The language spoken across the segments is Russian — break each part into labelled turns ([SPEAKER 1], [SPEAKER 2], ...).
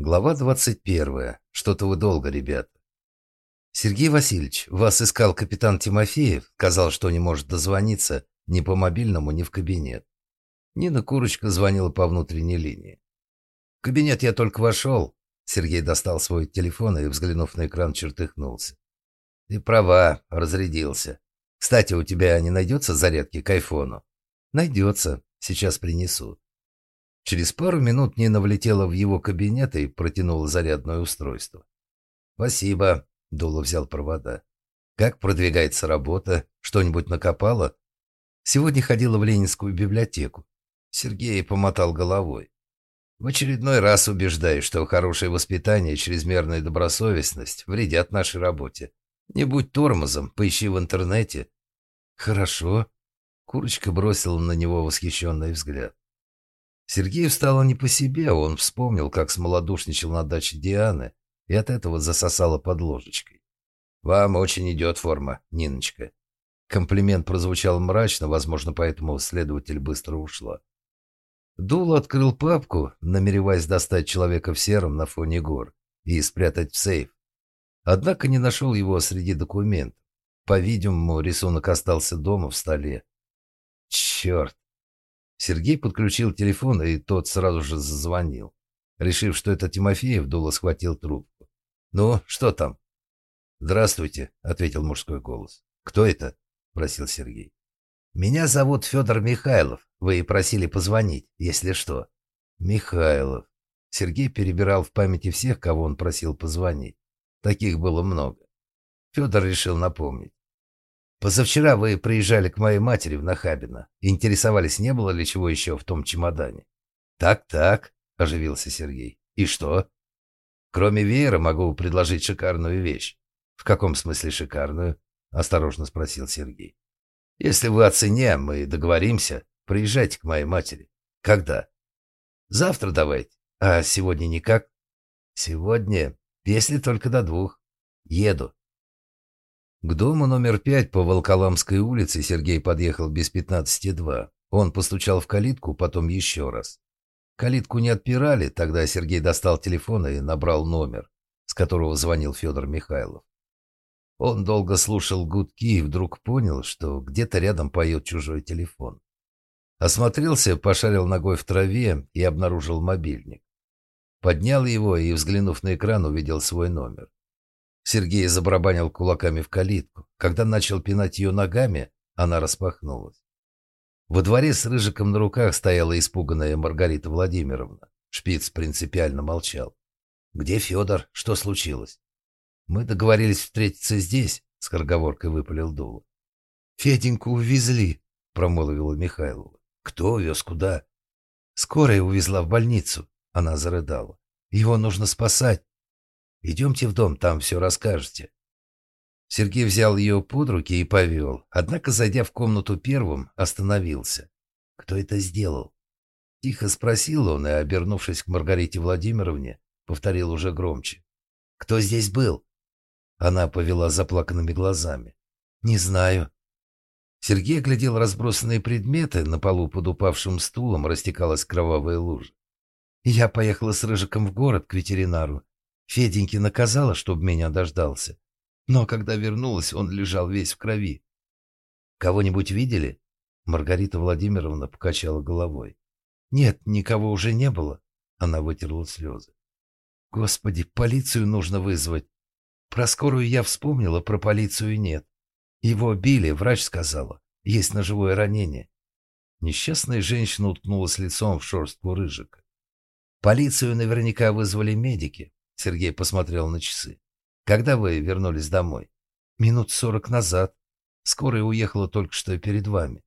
[SPEAKER 1] Глава 21. Что-то вы долго, ребята. Сергей Васильевич, вас искал капитан Тимофеев, сказал, что не может дозвониться ни по мобильному, ни в кабинет. Нина Курочка звонила по внутренней линии. В кабинет я только вошел. Сергей достал свой телефон и, взглянув на экран, чертыхнулся. Ты права, разрядился. Кстати, у тебя не найдется зарядки к айфону? Найдется. Сейчас принесут. Через пару минут Нина влетела в его кабинет и протянула зарядное устройство. «Спасибо», — Дула взял провода. «Как продвигается работа? Что-нибудь накопала?» «Сегодня ходила в Ленинскую библиотеку». Сергей помотал головой. «В очередной раз убеждаюсь, что хорошее воспитание и чрезмерная добросовестность вредят нашей работе. Не будь тормозом, поищи в интернете». «Хорошо». Курочка бросила на него восхищенный взгляд. Сергею стало не по себе, он вспомнил, как смолодушничал на даче Дианы, и от этого засосало под ложечкой. «Вам очень идет форма, Ниночка». Комплимент прозвучал мрачно, возможно, поэтому следователь быстро ушла. Дула открыл папку, намереваясь достать человека в сером на фоне гор и спрятать в сейф. Однако не нашел его среди документов. По-видимому, рисунок остался дома в столе. Черт! Сергей подключил телефон, и тот сразу же зазвонил. Решив, что это Тимофеев, Дула схватил трубку. «Ну, что там?» «Здравствуйте», — ответил мужской голос. «Кто это?» — просил Сергей. «Меня зовут Федор Михайлов. Вы просили позвонить, если что». «Михайлов». Сергей перебирал в памяти всех, кого он просил позвонить. Таких было много. Федор решил напомнить. Позавчера вы приезжали к моей матери в Нахабино. Интересовались, не было ли чего еще в том чемодане? Так-так, оживился Сергей. И что? Кроме веера могу предложить шикарную вещь. В каком смысле шикарную? Осторожно спросил Сергей. Если вы о цене, мы договоримся. Приезжайте к моей матери. Когда? Завтра давайте. А сегодня никак? Сегодня, если только до двух. Еду. К дому номер пять по Волколамской улице Сергей подъехал без пятнадцати два. Он постучал в калитку, потом еще раз. Калитку не отпирали, тогда Сергей достал телефон и набрал номер, с которого звонил Федор Михайлов. Он долго слушал гудки и вдруг понял, что где-то рядом поет чужой телефон. Осмотрелся, пошарил ногой в траве и обнаружил мобильник. Поднял его и, взглянув на экран, увидел свой номер. Сергей забарабанил кулаками в калитку. Когда начал пинать ее ногами, она распахнулась. Во дворе с рыжиком на руках стояла испуганная Маргарита Владимировна. Шпиц принципиально молчал. «Где Федор? Что случилось?» «Мы договорились встретиться здесь», — с корговоркой выпалил Дула. «Феденьку увезли», — промолвила Михайлова. «Кто увез? Куда?» «Скорая увезла в больницу», — она зарыдала. «Его нужно спасать. Идемте в дом, там все расскажете». Сергей взял ее под руки и повел, однако, зайдя в комнату первым, остановился. «Кто это сделал?» Тихо спросил он и, обернувшись к Маргарите Владимировне, повторил уже громче. «Кто здесь был?» Она повела заплаканными глазами. «Не знаю». Сергей глядел разбросанные предметы, на полу под упавшим стулом растекалась кровавая лужа. «Я поехала с Рыжиком в город к ветеринару. Феденьке наказала, чтобы меня дождался. Но когда вернулась, он лежал весь в крови. «Кого-нибудь видели?» Маргарита Владимировна покачала головой. «Нет, никого уже не было». Она вытерла слезы. «Господи, полицию нужно вызвать. Про скорую я вспомнила, про полицию нет. Его били, врач сказала. Есть ножевое ранение». Несчастная женщина уткнулась лицом в шерстку рыжика. «Полицию наверняка вызвали медики. Сергей посмотрел на часы. «Когда вы вернулись домой?» «Минут сорок назад. Скорая уехала только что перед вами».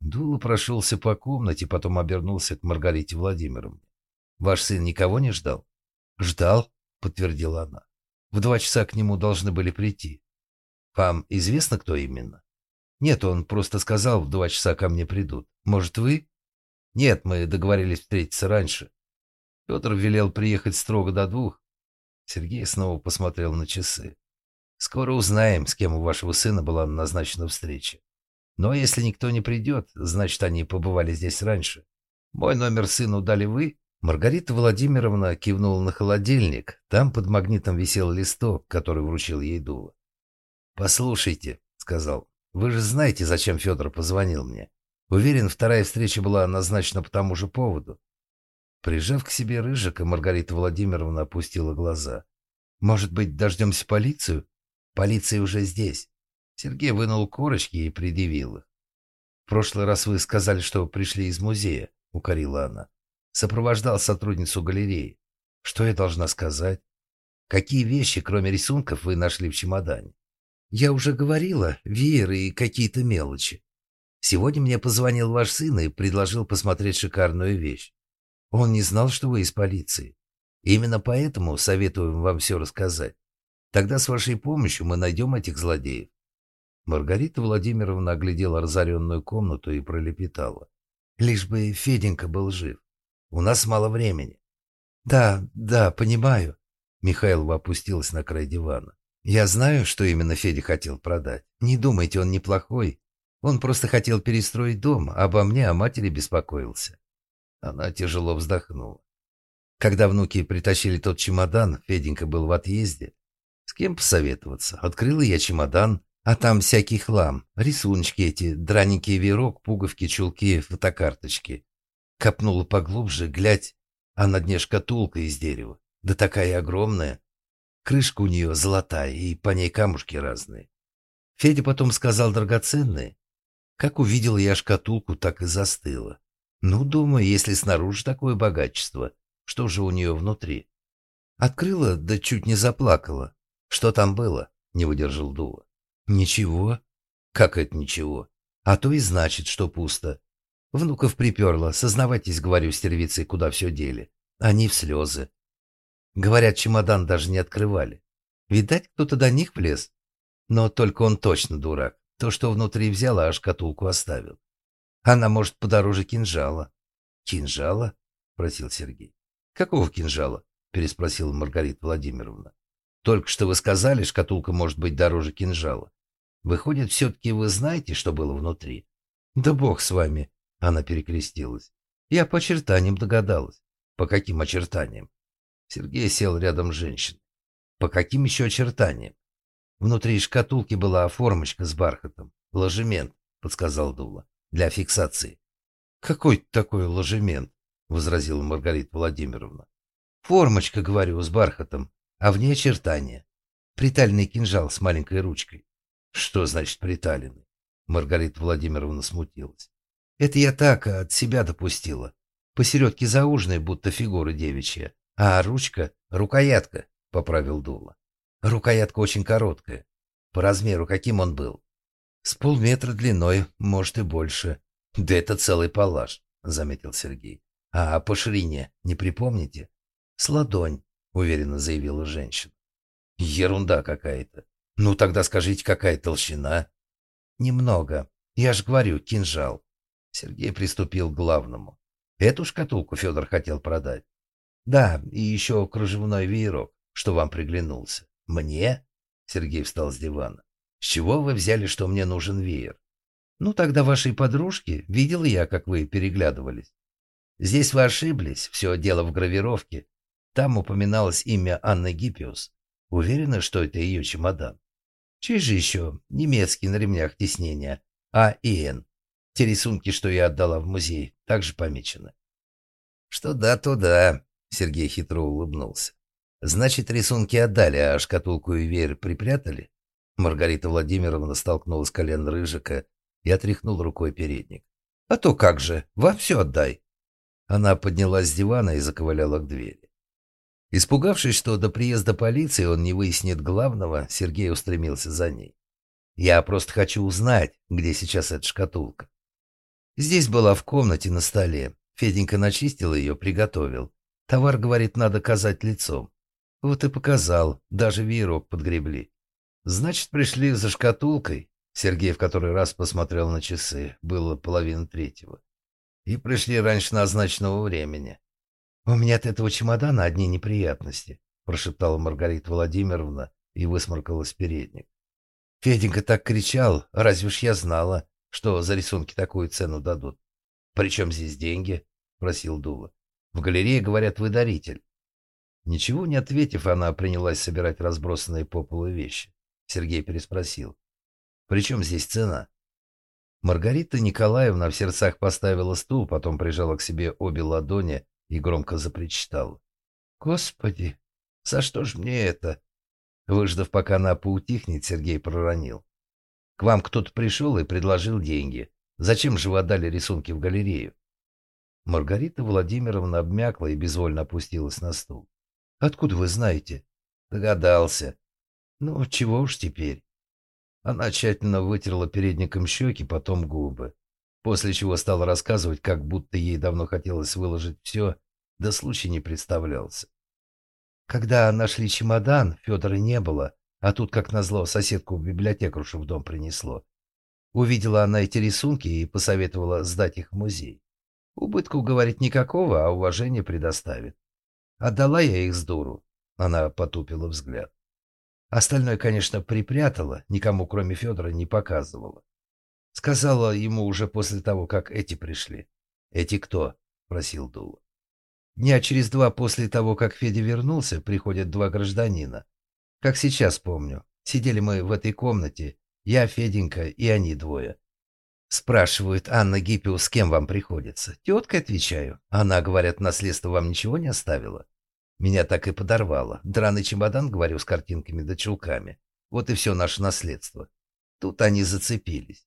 [SPEAKER 1] Дула прошелся по комнате, потом обернулся к Маргарите Владимировне. «Ваш сын никого не ждал?» «Ждал», — подтвердила она. «В два часа к нему должны были прийти». «Вам известно, кто именно?» «Нет, он просто сказал, в два часа ко мне придут. Может, вы?» «Нет, мы договорились встретиться раньше». Петр велел приехать строго до двух, Сергей снова посмотрел на часы. «Скоро узнаем, с кем у вашего сына была назначена встреча. Но если никто не придет, значит, они побывали здесь раньше. Мой номер сыну дали вы?» Маргарита Владимировна кивнула на холодильник. Там под магнитом висел листок, который вручил ей Дула. «Послушайте», — сказал, — «вы же знаете, зачем Федор позвонил мне. Уверен, вторая встреча была назначена по тому же поводу». Прижав к себе Рыжика, Маргарита Владимировна опустила глаза. «Может быть, дождемся полицию?» «Полиция уже здесь». Сергей вынул корочки и предъявил их. «В прошлый раз вы сказали, что пришли из музея», — укорила она. Сопровождал сотрудницу галереи. Что я должна сказать? Какие вещи, кроме рисунков, вы нашли в чемодане? Я уже говорила, вееры и какие-то мелочи. Сегодня мне позвонил ваш сын и предложил посмотреть шикарную вещь. Он не знал, что вы из полиции. Именно поэтому советуем вам все рассказать. Тогда с вашей помощью мы найдем этих злодеев. Маргарита Владимировна оглядела разоренную комнату и пролепетала. Лишь бы Феденька был жив. У нас мало времени». «Да, да, понимаю». Михайлова опустилась на край дивана. «Я знаю, что именно Федя хотел продать. Не думайте, он неплохой. Он просто хотел перестроить дом, обо мне, о матери беспокоился». Она тяжело вздохнула. Когда внуки притащили тот чемодан, Феденька был в отъезде. С кем посоветоваться? Открыла я чемодан, а там всякий хлам. Рисуночки эти, драненький веерок, пуговки, чулки, фотокарточки. Копнула поглубже, глядь, а на дне шкатулка из дерева. Да такая огромная. Крышка у нее золотая, и по ней камушки разные. Федя потом сказал драгоценные. Как увидел я шкатулку, так и застыла. Ну, думаю, если снаружи такое богачество, что же у нее внутри? Открыла, да чуть не заплакала. Что там было? Не выдержал Дула. Ничего. Как это ничего? А то и значит, что пусто. Внуков приперло. Сознавайтесь, говорю, стервицы, куда все дели. Они в слезы. Говорят, чемодан даже не открывали. Видать, кто-то до них влез. Но только он точно дурак. То, что внутри взял, а шкатулку оставил. Она, может, подороже кинжала. Кинжала? Просил Сергей. Какого кинжала? Переспросила Маргарита Владимировна. Только что вы сказали, шкатулка может быть дороже кинжала. Выходит, все-таки вы знаете, что было внутри? Да бог с вами. Она перекрестилась. Я по очертаниям догадалась. По каким очертаниям? Сергей сел рядом с женщиной. По каким еще очертаниям? Внутри шкатулки была формочка с бархатом. Ложемент, подсказал Дула, для фиксации. Какой такой ложемент? возразила Маргарита Владимировна. Формочка, говорю, с бархатом, а в ней очертания. Притальный кинжал с маленькой ручкой. Что значит приталенный? Маргарита Владимировна смутилась. Это я так от себя допустила. Посередке зауженной, будто фигура девичья. А ручка — рукоятка, — поправил Дула. Рукоятка очень короткая. По размеру каким он был? С полметра длиной, может и больше. Да это целый палаш, — заметил Сергей. А по ширине, не припомните? С ладонь, — уверенно заявила женщина. Ерунда какая-то. Ну тогда скажите, какая толщина? Немного. Я ж говорю, кинжал. Сергей приступил к главному. Эту шкатулку Федор хотел продать. Да, и еще кружевной веерок, что вам приглянулся. Мне? Сергей встал с дивана. С чего вы взяли, что мне нужен веер? Ну, тогда вашей подружки видел я, как вы переглядывались. Здесь вы ошиблись, все дело в гравировке. Там упоминалось имя Анны Гиппиус. Уверена, что это ее чемодан. Чей же еще? Немецкий на ремнях теснения. А и Н. Те рисунки, что я отдала в музей, также помечены. Что да, то да, Сергей хитро улыбнулся. Значит, рисунки отдали, а шкатулку и веер припрятали? Маргарита Владимировна столкнула с колен Рыжика и отряхнул рукой передник. «А то как же, вам все отдай!» Она поднялась с дивана и заковыляла к двери. Испугавшись, что до приезда полиции он не выяснит главного, Сергей устремился за ней. «Я просто хочу узнать, где сейчас эта шкатулка. Здесь была в комнате на столе. Феденька начистил ее, приготовил. Товар, говорит, надо казать лицом. Вот и показал, даже веерок подгребли. Значит, пришли за шкатулкой. Сергей в который раз посмотрел на часы. Было половина третьего. И пришли раньше назначенного времени. «У меня от этого чемодана одни неприятности», — прошептала Маргарита Владимировна и высморкалась передник. Феденька так кричал, разве ж я знала что за рисунки такую цену дадут. «Причем здесь деньги?» — просил Дула. В галерее, говорят, вы даритель. Ничего не ответив, она принялась собирать разбросанные по полу вещи. Сергей переспросил. «При чем здесь цена?» Маргарита Николаевна в сердцах поставила стул, потом прижала к себе обе ладони и громко запричитала. «Господи, за что ж мне это?» Выждав, пока она поутихнет, Сергей проронил. «К вам кто-то пришел и предложил деньги. Зачем же вы отдали рисунки в галерею?» Маргарита Владимировна обмякла и безвольно опустилась на стул. «Откуда вы знаете?» «Догадался». «Ну, чего уж теперь?» Она тщательно вытерла передником щеки, потом губы. После чего стала рассказывать, как будто ей давно хотелось выложить все, да случай не представлялся. Когда нашли чемодан, Федора не было, а тут, как назло, соседку библиотекаршу в дом принесло. Увидела она эти рисунки и посоветовала сдать их в музей. Убытку, говорит, никакого, а уважение предоставит. Отдала я их с дуру. Она потупила взгляд. Остальное, конечно, припрятала, никому, кроме Федора, не показывала. Сказала ему уже после того, как эти пришли. «Эти кто?» — просил Дула. Дня через два после того, как Федя вернулся, приходят два гражданина. Как сейчас помню. Сидели мы в этой комнате, я, Феденька и они двое. Спрашивают, Анна Гиппиус, с кем вам приходится? Теткой отвечаю. Она, говорят, наследство вам ничего не оставила. Меня так и подорвало. Драный чемодан, говорю, с картинками да чулками. Вот и все наше наследство. Тут они зацепились.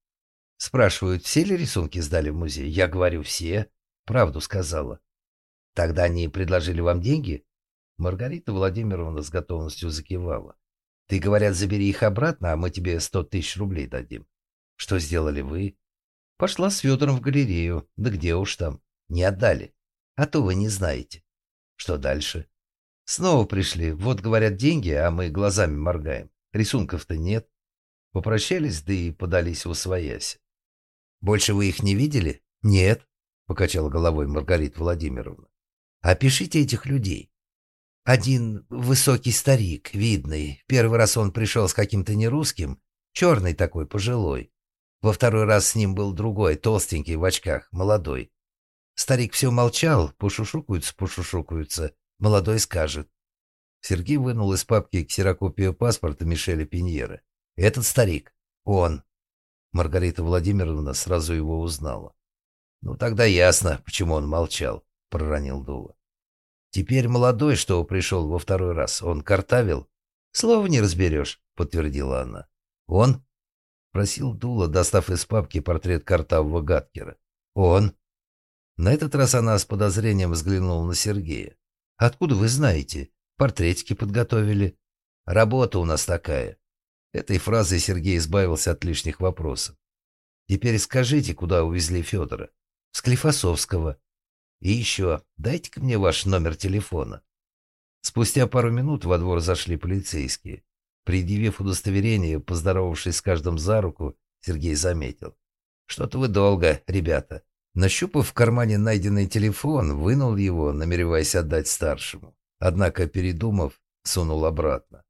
[SPEAKER 1] Спрашивают, все ли рисунки сдали в музей? Я говорю, все. Правду сказала. Тогда они предложили вам деньги? Маргарита Владимировна с готовностью закивала. Ты, говорят, забери их обратно, а мы тебе сто тысяч рублей дадим. Что сделали вы? Пошла с Федором в галерею. Да где уж там. Не отдали. А то вы не знаете. Что дальше? Снова пришли. Вот, говорят, деньги, а мы глазами моргаем. Рисунков-то нет. Попрощались, да и подались в освоясь. Больше вы их не видели? Нет, покачала головой Маргарита Владимировна. Опишите этих людей. Один высокий старик, видный. Первый раз он пришел с каким-то нерусским, черный такой, пожилой. Во второй раз с ним был другой, толстенький, в очках, молодой. Старик все молчал, пошушукаются, пошушукаются. Молодой скажет. Сергей вынул из папки ксерокопию паспорта Мишеля Пиньера. «Этот старик. Он». Маргарита Владимировна сразу его узнала. «Ну, тогда ясно, почему он молчал», — проронил Дула. «Теперь молодой, что пришел во второй раз, он картавил?» «Слова не разберешь», — подтвердила она. «Он?» — просил Дула, достав из папки портрет картавого Гаткера. «Он?» На этот раз она с подозрением взглянула на Сергея. Откуда вы знаете? Портретики подготовили. Работа у нас такая. Этой фразой Сергей избавился от лишних вопросов. Теперь скажите, куда увезли Федора? С Клифосовского. И еще, дайте-ка мне ваш номер телефона. Спустя пару минут во двор зашли полицейские. Предъявив удостоверение, поздоровавшись с каждым за руку, Сергей заметил. «Что-то вы долго, ребята. Нащупав в кармане найденный телефон, вынул его, намереваясь отдать старшему. Однако, передумав, сунул обратно.